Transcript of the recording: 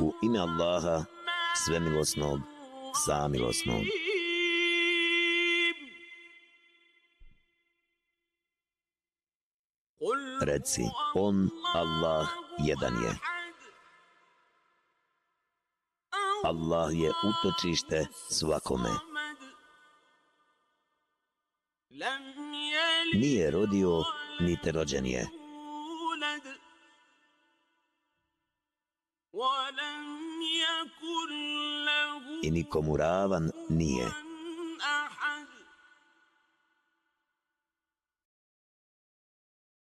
U ime Allaha, svemilosnog, samilosnog. Reci, On, Allah, jedan je. Allah je utočište svakome. Nije rodio, niti rođen je. I nikomu ravan nije.